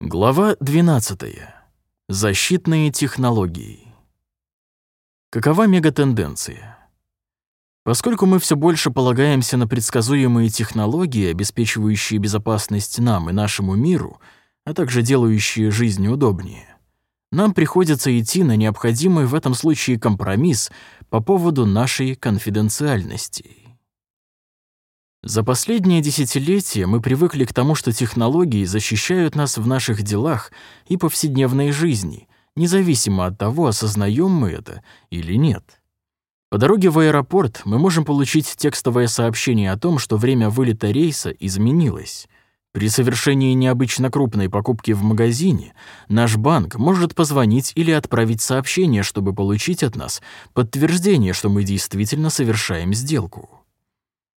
Глава 12. Защитные технологии. Какова мегатенденция? Поскольку мы все больше полагаемся на предсказуемые технологии, обеспечивающие безопасность нам и нашему миру, а также делающие жизнь удобнее, нам приходится идти на необходимый в этом случае компромисс по поводу нашей конфиденциальности. За последние десятилетия мы привыкли к тому, что технологии защищают нас в наших делах и повседневной жизни, независимо от того, осознаем мы это или нет. По дороге в аэропорт мы можем получить текстовое сообщение о том, что время вылета рейса изменилось. При совершении необычно крупной покупки в магазине наш банк может позвонить или отправить сообщение, чтобы получить от нас подтверждение, что мы действительно совершаем сделку.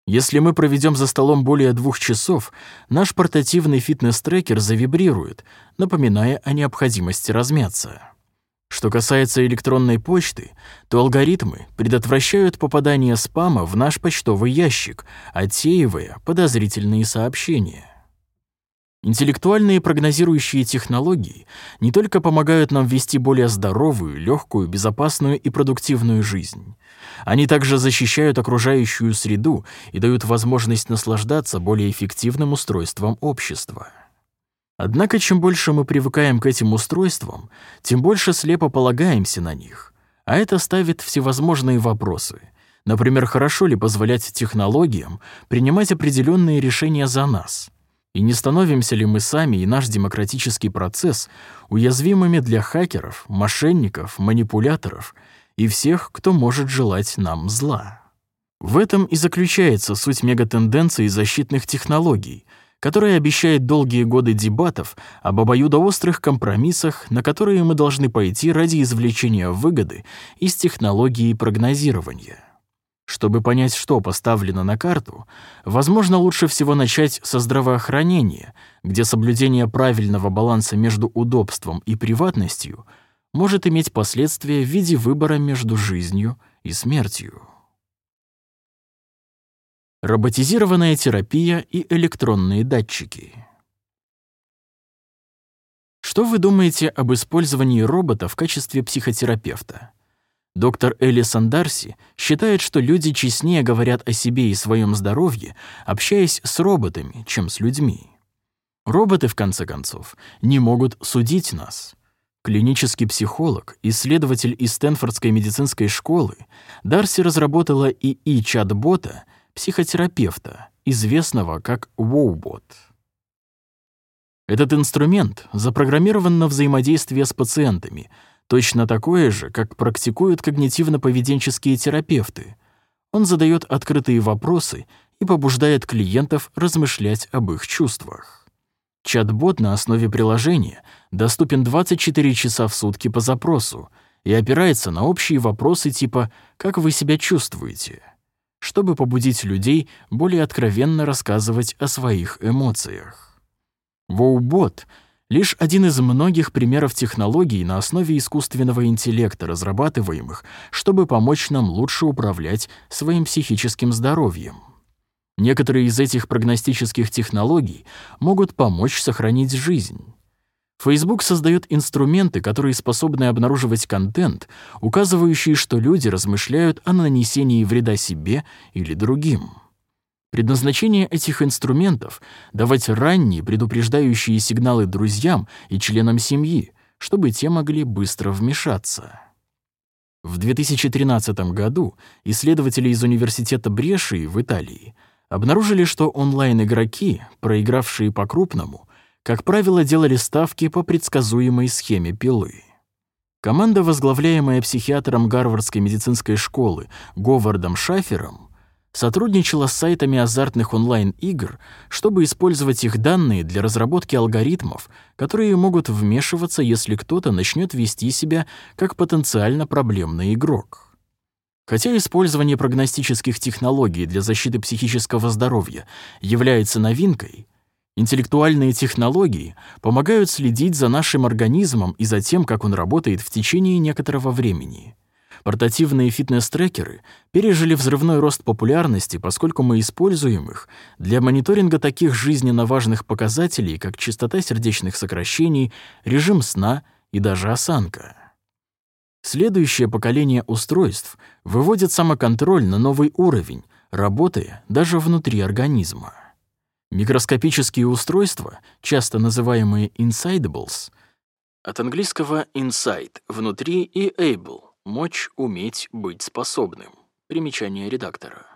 Если мы проведем за столом более двух часов, наш портативный фитнес-трекер завибрирует, напоминая о необходимости размяться. Что касается электронной почты, то алгоритмы предотвращают попадание спама в наш почтовый ящик, отсеивая подозрительные сообщения. Интеллектуальные прогнозирующие технологии не только помогают нам вести более здоровую, легкую, безопасную и продуктивную жизнь. Они также защищают окружающую среду и дают возможность наслаждаться более эффективным устройством общества. Однако чем больше мы привыкаем к этим устройствам, тем больше слепо полагаемся на них, а это ставит всевозможные вопросы. Например, хорошо ли позволять технологиям принимать определенные решения за нас – и не становимся ли мы сами и наш демократический процесс уязвимыми для хакеров, мошенников, манипуляторов и всех, кто может желать нам зла? В этом и заключается суть мегатенденции защитных технологий, которая обещает долгие годы дебатов об обоюдоострых компромиссах, на которые мы должны пойти ради извлечения выгоды из технологии прогнозирования. Чтобы понять, что поставлено на карту, возможно, лучше всего начать со здравоохранения, где соблюдение правильного баланса между удобством и приватностью может иметь последствия в виде выбора между жизнью и смертью. Роботизированная терапия и электронные датчики. Что вы думаете об использовании робота в качестве психотерапевта? Доктор Элисон Дарси считает, что люди честнее говорят о себе и своем здоровье, общаясь с роботами, чем с людьми. Роботы, в конце концов, не могут судить нас. Клинический психолог, исследователь из Стэнфордской медицинской школы, Дарси разработала ИИ-чат-бота, психотерапевта, известного как Воубот. Этот инструмент запрограммирован на взаимодействие с пациентами — Точно такое же, как практикуют когнитивно-поведенческие терапевты. Он задает открытые вопросы и побуждает клиентов размышлять об их чувствах. Чат-бот на основе приложения доступен 24 часа в сутки по запросу и опирается на общие вопросы типа «Как вы себя чувствуете?», чтобы побудить людей более откровенно рассказывать о своих эмоциях. Воубот — лишь один из многих примеров технологий на основе искусственного интеллекта, разрабатываемых, чтобы помочь нам лучше управлять своим психическим здоровьем. Некоторые из этих прогностических технологий могут помочь сохранить жизнь. Facebook создает инструменты, которые способны обнаруживать контент, указывающий, что люди размышляют о нанесении вреда себе или другим. Предназначение этих инструментов — давать ранние предупреждающие сигналы друзьям и членам семьи, чтобы те могли быстро вмешаться. В 2013 году исследователи из университета Брешии в Италии обнаружили, что онлайн-игроки, проигравшие по-крупному, как правило, делали ставки по предсказуемой схеме пилы. Команда, возглавляемая психиатром Гарвардской медицинской школы Говардом Шафером, сотрудничала с сайтами азартных онлайн-игр, чтобы использовать их данные для разработки алгоритмов, которые могут вмешиваться, если кто-то начнет вести себя как потенциально проблемный игрок. Хотя использование прогностических технологий для защиты психического здоровья является новинкой, интеллектуальные технологии помогают следить за нашим организмом и за тем, как он работает в течение некоторого времени — Портативные фитнес-трекеры пережили взрывной рост популярности, поскольку мы используем их для мониторинга таких жизненно важных показателей, как частота сердечных сокращений, режим сна и даже осанка. Следующее поколение устройств выводит самоконтроль на новый уровень, работая даже внутри организма. Микроскопические устройства, часто называемые insidables, от английского inside — внутри и able — мочь, уметь, быть способным. Примечание редактора.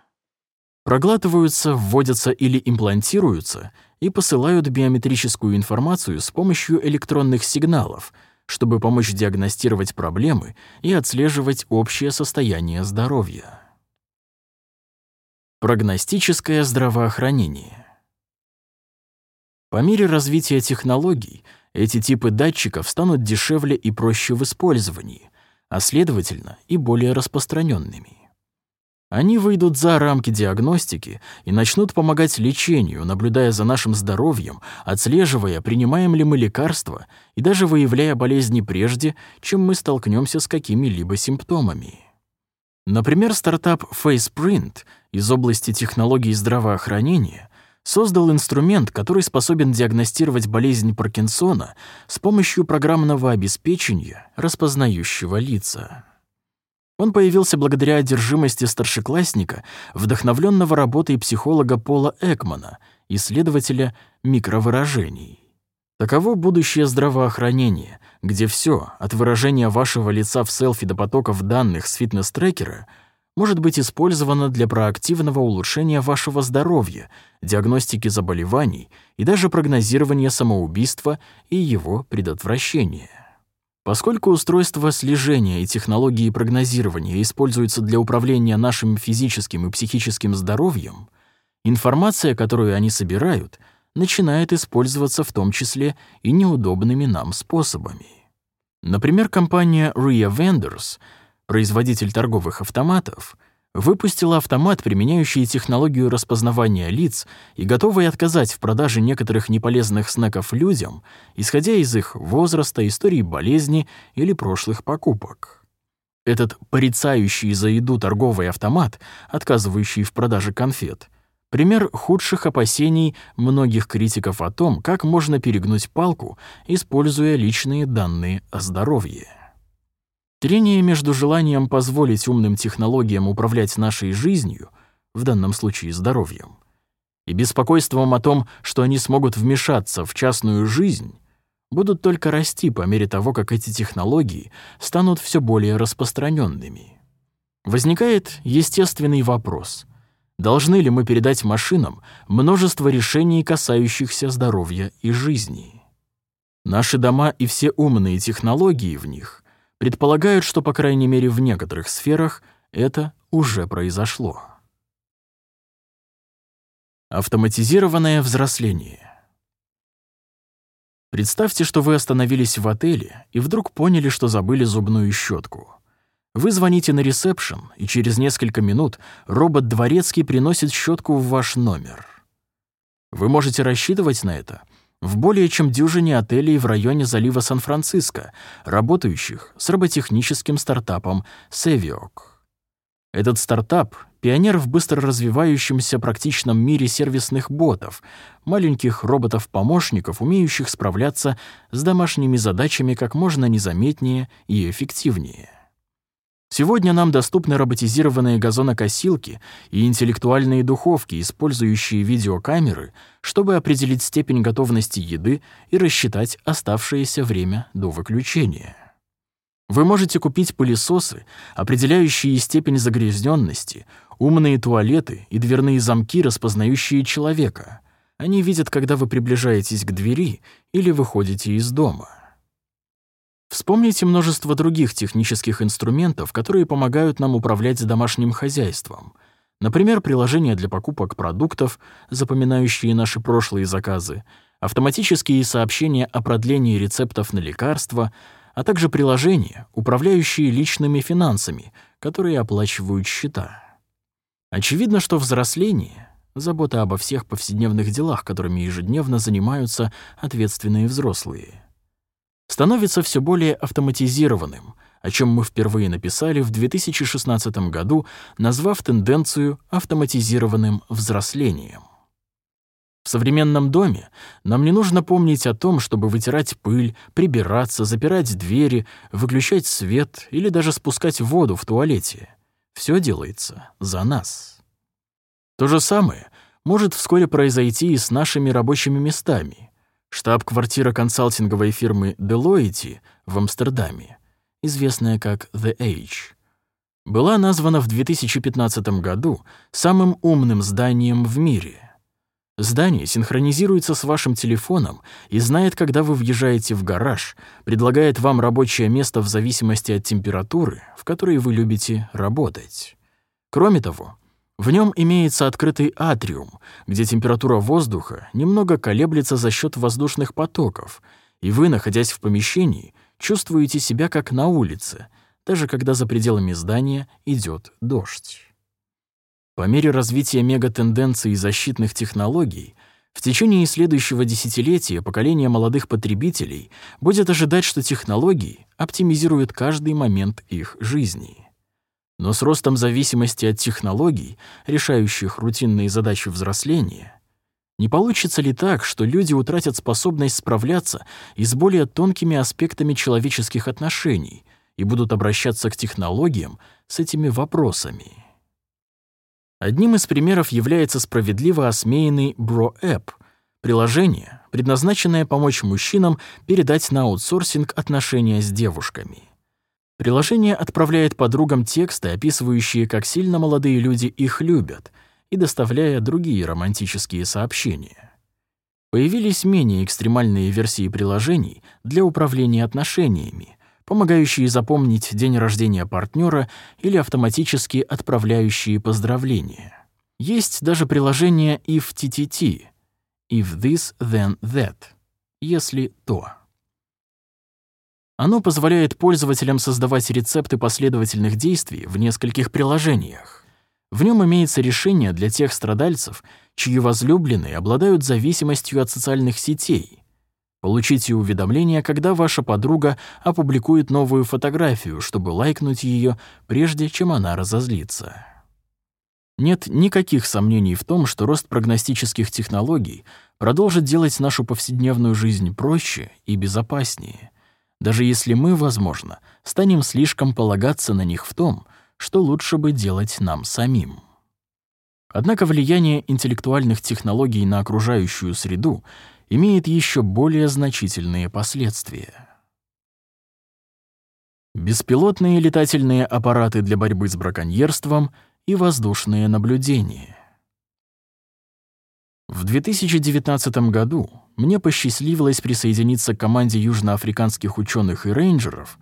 Проглатываются, вводятся или имплантируются и посылают биометрическую информацию с помощью электронных сигналов, чтобы помочь диагностировать проблемы и отслеживать общее состояние здоровья. Прогностическое здравоохранение. По мере развития технологий эти типы датчиков станут дешевле и проще в использовании, а следовательно и более распространенными. Они выйдут за рамки диагностики и начнут помогать лечению, наблюдая за нашим здоровьем, отслеживая, принимаем ли мы лекарства и даже выявляя болезни прежде, чем мы столкнемся с какими-либо симптомами. Например, стартап FacePrint из области технологий здравоохранения создал инструмент, который способен диагностировать болезнь Паркинсона с помощью программного обеспечения, распознающего лица. Он появился благодаря одержимости старшеклассника, вдохновленного работой психолога Пола Экмана, исследователя микровыражений. Таково будущее здравоохранения, где все, от выражения вашего лица в селфи до потоков данных с фитнес-трекера — может быть использовано для проактивного улучшения вашего здоровья, диагностики заболеваний и даже прогнозирования самоубийства и его предотвращения. Поскольку устройства слежения и технологии прогнозирования используются для управления нашим физическим и психическим здоровьем, информация, которую они собирают, начинает использоваться в том числе и неудобными нам способами. Например, компания RIA Vendors — производитель торговых автоматов, выпустила автомат, применяющий технологию распознавания лиц и готовый отказать в продаже некоторых неполезных снеков людям, исходя из их возраста, истории болезни или прошлых покупок. Этот порицающий за еду торговый автомат, отказывающий в продаже конфет, пример худших опасений многих критиков о том, как можно перегнуть палку, используя личные данные о здоровье. Трение между желанием позволить умным технологиям управлять нашей жизнью, в данном случае здоровьем, и беспокойством о том, что они смогут вмешаться в частную жизнь, будут только расти по мере того, как эти технологии станут все более распространенными. Возникает естественный вопрос. Должны ли мы передать машинам множество решений, касающихся здоровья и жизни? Наши дома и все умные технологии в них предполагают, что, по крайней мере, в некоторых сферах это уже произошло. Автоматизированное взросление. Представьте, что вы остановились в отеле и вдруг поняли, что забыли зубную щетку. Вы звоните на ресепшн, и через несколько минут робот-дворецкий приносит щетку в ваш номер. Вы можете рассчитывать на это — в более чем дюжине отелей в районе залива Сан-Франциско, работающих с роботехническим стартапом Seviok. Этот стартап — пионер в быстро развивающемся практичном мире сервисных ботов, маленьких роботов-помощников, умеющих справляться с домашними задачами как можно незаметнее и эффективнее. Сегодня нам доступны роботизированные газонокосилки и интеллектуальные духовки, использующие видеокамеры, чтобы определить степень готовности еды и рассчитать оставшееся время до выключения. Вы можете купить пылесосы, определяющие степень загрязненности, умные туалеты и дверные замки, распознающие человека. Они видят, когда вы приближаетесь к двери или выходите из дома. Вспомните множество других технических инструментов, которые помогают нам управлять домашним хозяйством. Например, приложения для покупок продуктов, запоминающие наши прошлые заказы, автоматические сообщения о продлении рецептов на лекарства, а также приложения, управляющие личными финансами, которые оплачивают счета. Очевидно, что взросление — забота обо всех повседневных делах, которыми ежедневно занимаются ответственные взрослые — становится все более автоматизированным, о чем мы впервые написали в 2016 году, назвав тенденцию автоматизированным взрослением. В современном доме нам не нужно помнить о том, чтобы вытирать пыль, прибираться, запирать двери, выключать свет или даже спускать воду в туалете. Все делается за нас. То же самое может вскоре произойти и с нашими рабочими местами. Штаб-квартира консалтинговой фирмы Deloitte в Амстердаме, известная как The Age, была названа в 2015 году самым умным зданием в мире. Здание синхронизируется с вашим телефоном и знает, когда вы въезжаете в гараж, предлагает вам рабочее место в зависимости от температуры, в которой вы любите работать. Кроме того, в нем имеется открытый атриум, где температура воздуха немного колеблется за счет воздушных потоков, и вы, находясь в помещении, чувствуете себя как на улице, даже когда за пределами здания идет дождь. По мере развития мегатенденций защитных технологий, в течение следующего десятилетия поколение молодых потребителей будет ожидать, что технологии оптимизируют каждый момент их жизни. Но с ростом зависимости от технологий, решающих рутинные задачи взросления, не получится ли так, что люди утратят способность справляться и с более тонкими аспектами человеческих отношений и будут обращаться к технологиям с этими вопросами? Одним из примеров является справедливо осмеянный Bro-App — приложение, предназначенное помочь мужчинам передать на аутсорсинг отношения с девушками. Приложение отправляет подругам тексты, описывающие, как сильно молодые люди их любят, и доставляя другие романтические сообщения. Появились менее экстремальные версии приложений для управления отношениями, помогающие запомнить день рождения партнера или автоматически отправляющие поздравления. Есть даже приложение if TTT — if this, then that — если то. Оно позволяет пользователям создавать рецепты последовательных действий в нескольких приложениях. В нем имеется решение для тех страдальцев, чьи возлюбленные обладают зависимостью от социальных сетей — Получите уведомление, когда ваша подруга опубликует новую фотографию, чтобы лайкнуть ее, прежде чем она разозлится. Нет никаких сомнений в том, что рост прогностических технологий продолжит делать нашу повседневную жизнь проще и безопаснее, даже если мы, возможно, станем слишком полагаться на них в том, что лучше бы делать нам самим. Однако влияние интеллектуальных технологий на окружающую среду имеет еще более значительные последствия. Беспилотные летательные аппараты для борьбы с браконьерством и воздушные наблюдения. В 2019 году мне посчастливилось присоединиться к команде южноафриканских ученых и рейнджеров,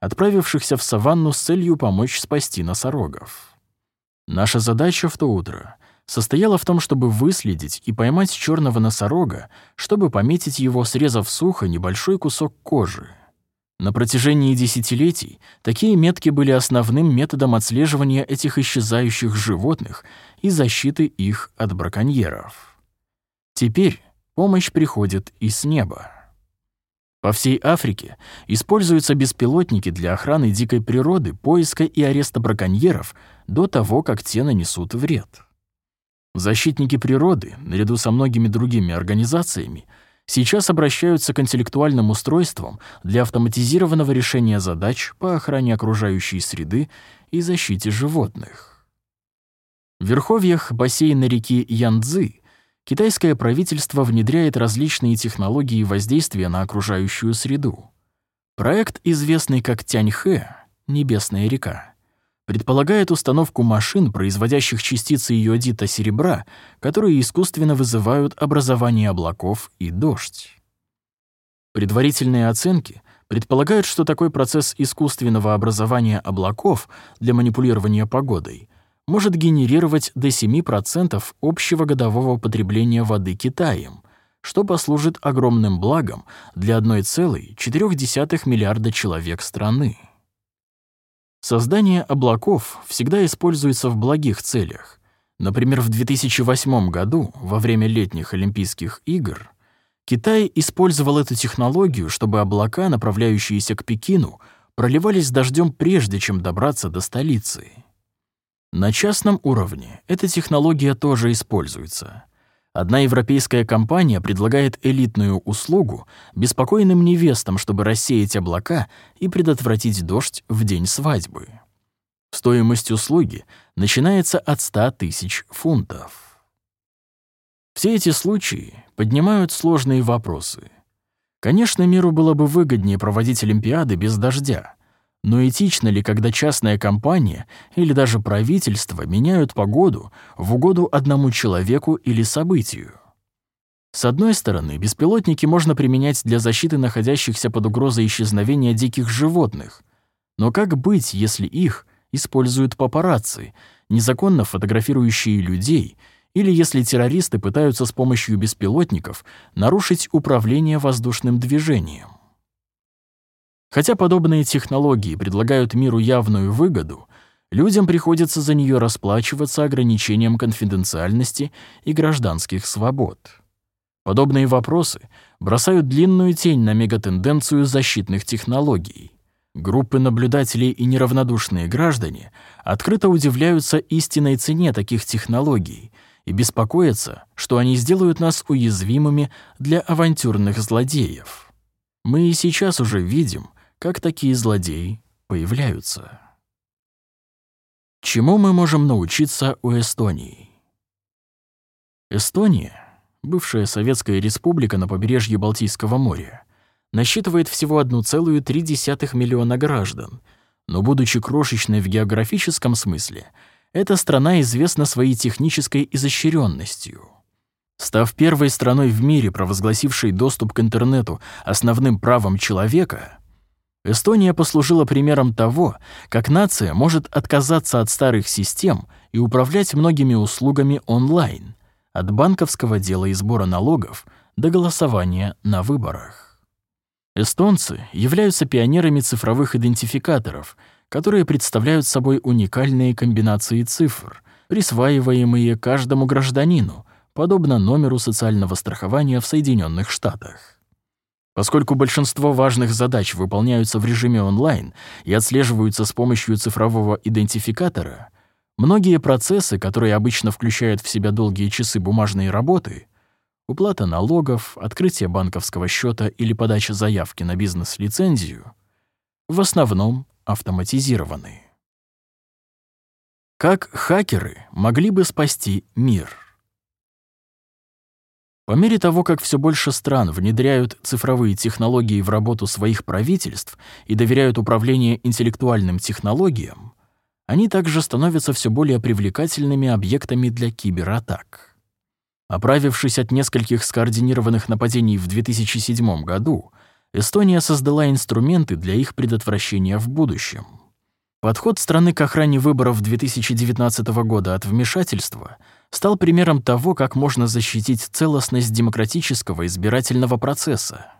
отправившихся в саванну с целью помочь спасти носорогов. Наша задача в то утро состояла в том, чтобы выследить и поймать черного носорога, чтобы пометить его, срезав сухо небольшой кусок кожи. На протяжении десятилетий такие метки были основным методом отслеживания этих исчезающих животных и защиты их от браконьеров. Теперь помощь приходит и с неба. По всей Африке используются беспилотники для охраны дикой природы, поиска и ареста браконьеров до того, как те нанесут вред. Защитники природы, наряду со многими другими организациями, сейчас обращаются к интеллектуальным устройствам для автоматизированного решения задач по охране окружающей среды и защите животных. В верховьях бассейна реки Янцзы китайское правительство внедряет различные технологии воздействия на окружающую среду. Проект, известный как Тяньхэ, Небесная река, предполагает установку машин, производящих частицы йодита серебра, которые искусственно вызывают образование облаков и дождь. Предварительные оценки предполагают, что такой процесс искусственного образования облаков для манипулирования погодой может генерировать до 7% общего годового потребления воды Китаем, что послужит огромным благом для 1,4 миллиарда человек страны. Создание облаков всегда используется в благих целях. Например, в 2008 году, во время летних Олимпийских игр, Китай использовал эту технологию, чтобы облака, направляющиеся к Пекину, проливались дождем прежде, чем добраться до столицы. На частном уровне эта технология тоже используется. Одна европейская компания предлагает элитную услугу беспокойным невестам, чтобы рассеять облака и предотвратить дождь в день свадьбы. Стоимость услуги начинается от 100 тысяч фунтов. Все эти случаи поднимают сложные вопросы. Конечно, миру было бы выгоднее проводить Олимпиады без дождя, но этично ли, когда частная компания или даже правительство меняют погоду в угоду одному человеку или событию? С одной стороны, беспилотники можно применять для защиты находящихся под угрозой исчезновения диких животных. Но как быть, если их используют папарацци, незаконно фотографирующие людей, или если террористы пытаются с помощью беспилотников нарушить управление воздушным движением. Хотя подобные технологии предлагают миру явную выгоду, людям приходится за нее расплачиваться ограничением конфиденциальности и гражданских свобод. Подобные вопросы бросают длинную тень на мегатенденцию защитных технологий. Группы наблюдателей и неравнодушные граждане открыто удивляются истинной цене таких технологий и беспокоятся, что они сделают нас уязвимыми для авантюрных злодеев. Мы и сейчас уже видим, как такие злодеи появляются. Чему мы можем научиться у Эстонии? Эстония, бывшая советская республика на побережье Балтийского моря, насчитывает всего 1,3 миллиона граждан, но, будучи крошечной в географическом смысле, эта страна известна своей технической изощренностью. Став первой страной в мире, провозгласившей доступ к интернету основным правом человека, Эстония послужила примером того, как нация может отказаться от старых систем и управлять многими услугами онлайн, от банковского дела и сбора налогов до голосования на выборах. Эстонцы являются пионерами цифровых идентификаторов, которые представляют собой уникальные комбинации цифр, присваиваемые каждому гражданину, подобно номеру социального страхования в Соединенных Штатах. Поскольку большинство важных задач выполняются в режиме онлайн и отслеживаются с помощью цифрового идентификатора, многие процессы, которые обычно включают в себя долгие часы бумажной работы, уплата налогов, открытие банковского счета или подача заявки на бизнес-лицензию в основном автоматизированы. Как хакеры могли бы спасти мир? По мере того, как все больше стран внедряют цифровые технологии в работу своих правительств и доверяют управление интеллектуальным технологиям, они также становятся все более привлекательными объектами для кибератак. Оправившись от нескольких скоординированных нападений в 2007 году, Эстония создала инструменты для их предотвращения в будущем. Подход страны к охране выборов 2019 года от вмешательства стал примером того, как можно защитить целостность демократического избирательного процесса.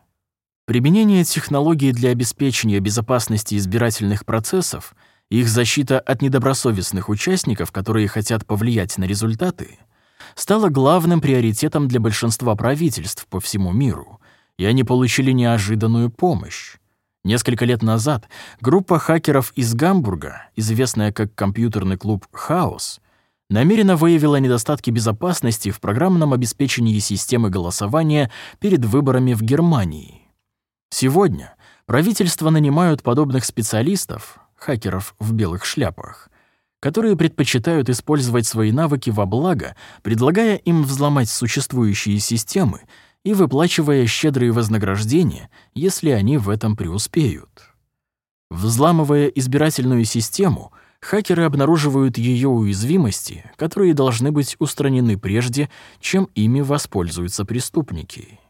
Применение технологий для обеспечения безопасности избирательных процессов и их защита от недобросовестных участников, которые хотят повлиять на результаты — стало главным приоритетом для большинства правительств по всему миру, и они получили неожиданную помощь. Несколько лет назад группа хакеров из Гамбурга, известная как компьютерный клуб «Хаос», намеренно выявила недостатки безопасности в программном обеспечении системы голосования перед выборами в Германии. Сегодня правительства нанимают подобных специалистов, хакеров в белых шляпах, которые предпочитают использовать свои навыки во благо, предлагая им взломать существующие системы и выплачивая щедрые вознаграждения, если они в этом преуспеют. Взламывая избирательную систему, хакеры обнаруживают ее уязвимости, которые должны быть устранены прежде, чем ими воспользуются преступники.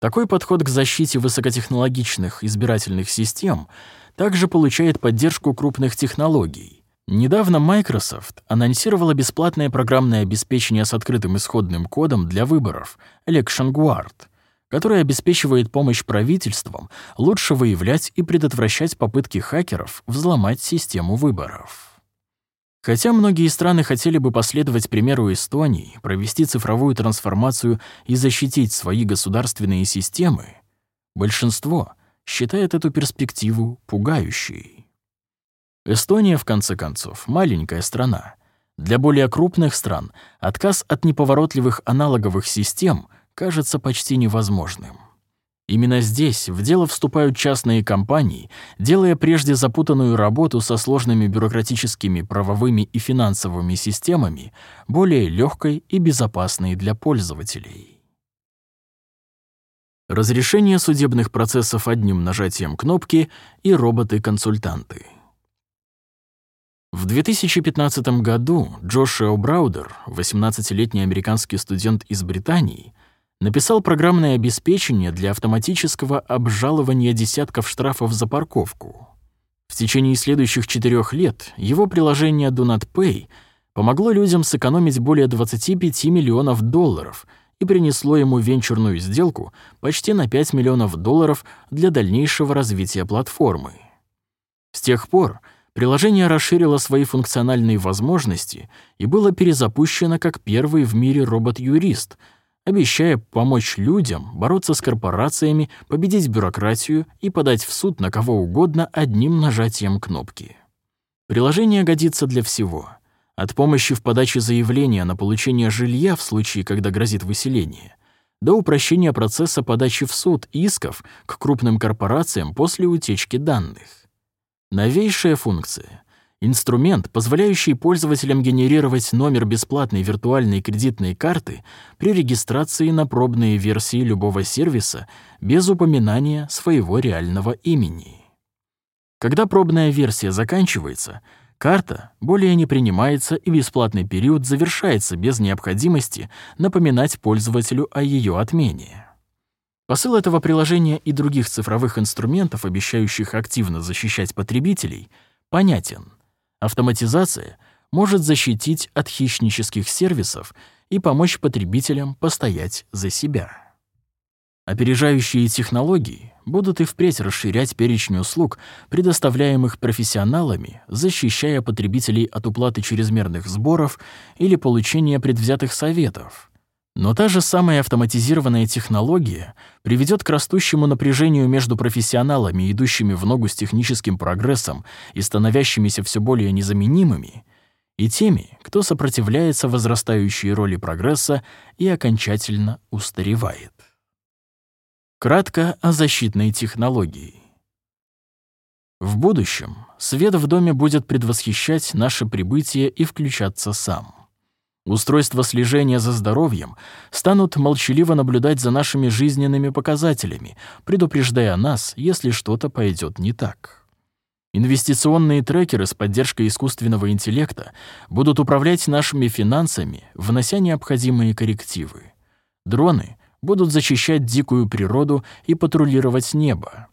Такой подход к защите высокотехнологичных избирательных систем также получает поддержку крупных технологий. Недавно Microsoft анонсировала бесплатное программное обеспечение с открытым исходным кодом для выборов Election Guard, которое обеспечивает помощь правительствам лучше выявлять и предотвращать попытки хакеров взломать систему выборов. Хотя многие страны хотели бы последовать примеру Эстонии, провести цифровую трансформацию и защитить свои государственные системы, большинство считает эту перспективу пугающей. Эстония, в конце концов, маленькая страна. Для более крупных стран отказ от неповоротливых аналоговых систем кажется почти невозможным. Именно здесь в дело вступают частные компании, делая прежде запутанную работу со сложными бюрократическими, правовыми и финансовыми системами более легкой и безопасной для пользователей. Разрешение судебных процессов одним нажатием кнопки и роботы-консультанты. В 2015 году Джошуа Браудер, 18-летний американский студент из Британии, написал программное обеспечение для автоматического обжалования десятков штрафов за парковку. В течение следующих четырех лет его приложение Do Not Pay помогло людям сэкономить более 25 миллионов долларов и принесло ему венчурную сделку почти на 5 миллионов долларов для дальнейшего развития платформы. С тех пор приложение расширило свои функциональные возможности и было перезапущено как первый в мире робот-юрист — обещая помочь людям бороться с корпорациями, победить бюрократию и подать в суд на кого угодно одним нажатием кнопки. Приложение годится для всего. От помощи в подаче заявления на получение жилья в случае, когда грозит выселение, до упрощения процесса подачи в суд исков к крупным корпорациям после утечки данных. Новейшая функция Инструмент, позволяющий пользователям генерировать номер бесплатной виртуальной кредитной карты при регистрации на пробные версии любого сервиса без упоминания своего реального имени. Когда пробная версия заканчивается, карта более не принимается и бесплатный период завершается без необходимости напоминать пользователю о ее отмене. Посыл этого приложения и других цифровых инструментов, обещающих активно защищать потребителей, понятен — Автоматизация может защитить от хищнических сервисов и помочь потребителям постоять за себя. Опережающие технологии будут и впредь расширять перечень услуг, предоставляемых профессионалами, защищая потребителей от уплаты чрезмерных сборов или получения предвзятых советов. Но та же самая автоматизированная технология приведет к растущему напряжению между профессионалами, идущими в ногу с техническим прогрессом и становящимися все более незаменимыми, и теми, кто сопротивляется возрастающей роли прогресса и окончательно устаревает. Кратко о защитной технологии. В будущем свет в доме будет предвосхищать наше прибытие и включаться сам. Устройства слежения за здоровьем станут молчаливо наблюдать за нашими жизненными показателями, предупреждая нас, если что-то пойдет не так. Инвестиционные трекеры с поддержкой искусственного интеллекта будут управлять нашими финансами, внося необходимые коррективы. Дроны будут защищать дикую природу и патрулировать небо.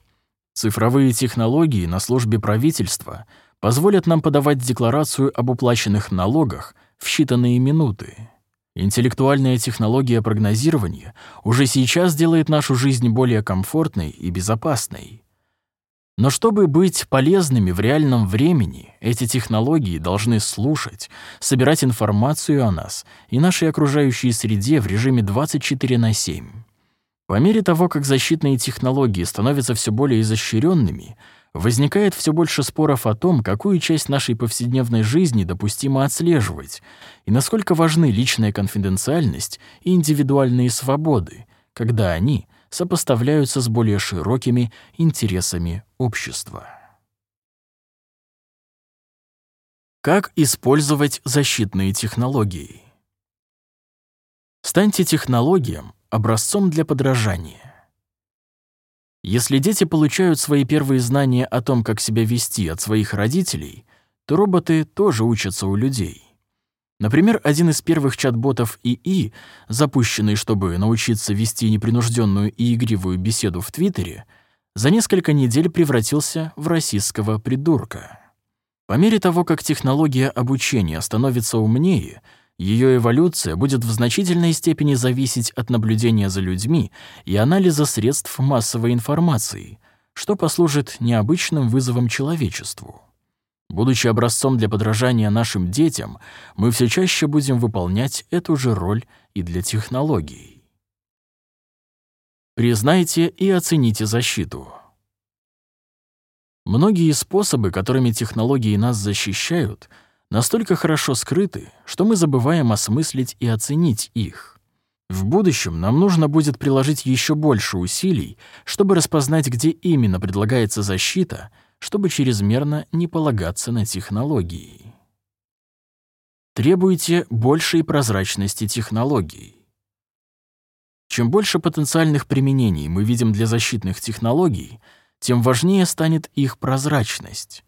Цифровые технологии на службе правительства позволят нам подавать декларацию об уплаченных налогах в считанные минуты. Интеллектуальная технология прогнозирования уже сейчас делает нашу жизнь более комфортной и безопасной. Но чтобы быть полезными в реальном времени, эти технологии должны слушать, собирать информацию о нас и нашей окружающей среде в режиме 24 на 7. По мере того, как защитные технологии становятся все более изощренными, возникает все больше споров о том, какую часть нашей повседневной жизни допустимо отслеживать и насколько важны личная конфиденциальность и индивидуальные свободы, когда они сопоставляются с более широкими интересами общества. Как использовать защитные технологии? Станьте технологиям образцом для подражания. Если дети получают свои первые знания о том, как себя вести от своих родителей, то роботы тоже учатся у людей. Например, один из первых чат-ботов ИИ, запущенный, чтобы научиться вести непринужденную и игривую беседу в Твиттере, за несколько недель превратился в российского придурка. По мере того, как технология обучения становится умнее — ее эволюция будет в значительной степени зависеть от наблюдения за людьми и анализа средств массовой информации, что послужит необычным вызовом человечеству. Будучи образцом для подражания нашим детям, мы все чаще будем выполнять эту же роль и для технологий. Признайте и оцените защиту. Многие способы, которыми технологии нас защищают, настолько хорошо скрыты, что мы забываем осмыслить и оценить их. В будущем нам нужно будет приложить еще больше усилий, чтобы распознать, где именно предлагается защита, чтобы чрезмерно не полагаться на технологии. Требуйте большей прозрачности технологий. Чем больше потенциальных применений мы видим для защитных технологий, тем важнее станет их прозрачность.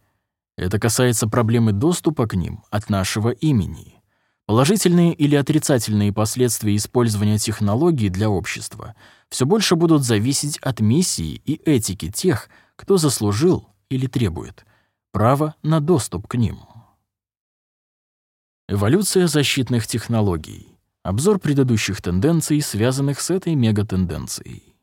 Это касается проблемы доступа к ним от нашего имени. Положительные или отрицательные последствия использования технологий для общества все больше будут зависеть от миссии и этики тех, кто заслужил или требует право на доступ к ним. Эволюция защитных технологий. Обзор предыдущих тенденций, связанных с этой мегатенденцией.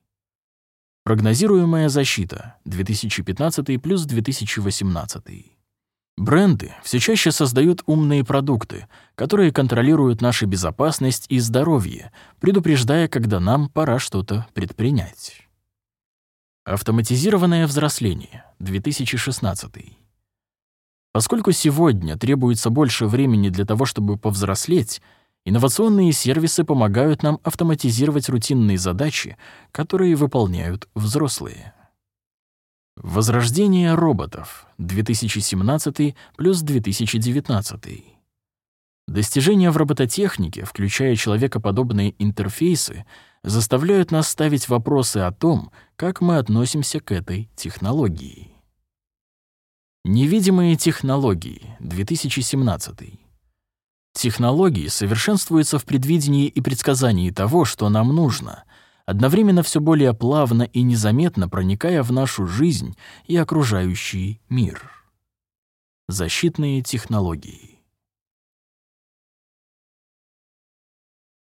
Прогнозируемая защита 2015 плюс 2018. Бренды все чаще создают умные продукты, которые контролируют нашу безопасность и здоровье, предупреждая, когда нам пора что-то предпринять. Автоматизированное взросление 2016. Поскольку сегодня требуется больше времени для того, чтобы повзрослеть, Инновационные сервисы помогают нам автоматизировать рутинные задачи, которые выполняют взрослые. Возрождение роботов 2017 плюс 2019. Достижения в робототехнике, включая человекоподобные интерфейсы, заставляют нас ставить вопросы о том, как мы относимся к этой технологии. Невидимые технологии 2017. Технологии совершенствуются в предвидении и предсказании того, что нам нужно, одновременно все более плавно и незаметно проникая в нашу жизнь и окружающий мир. Защитные технологии.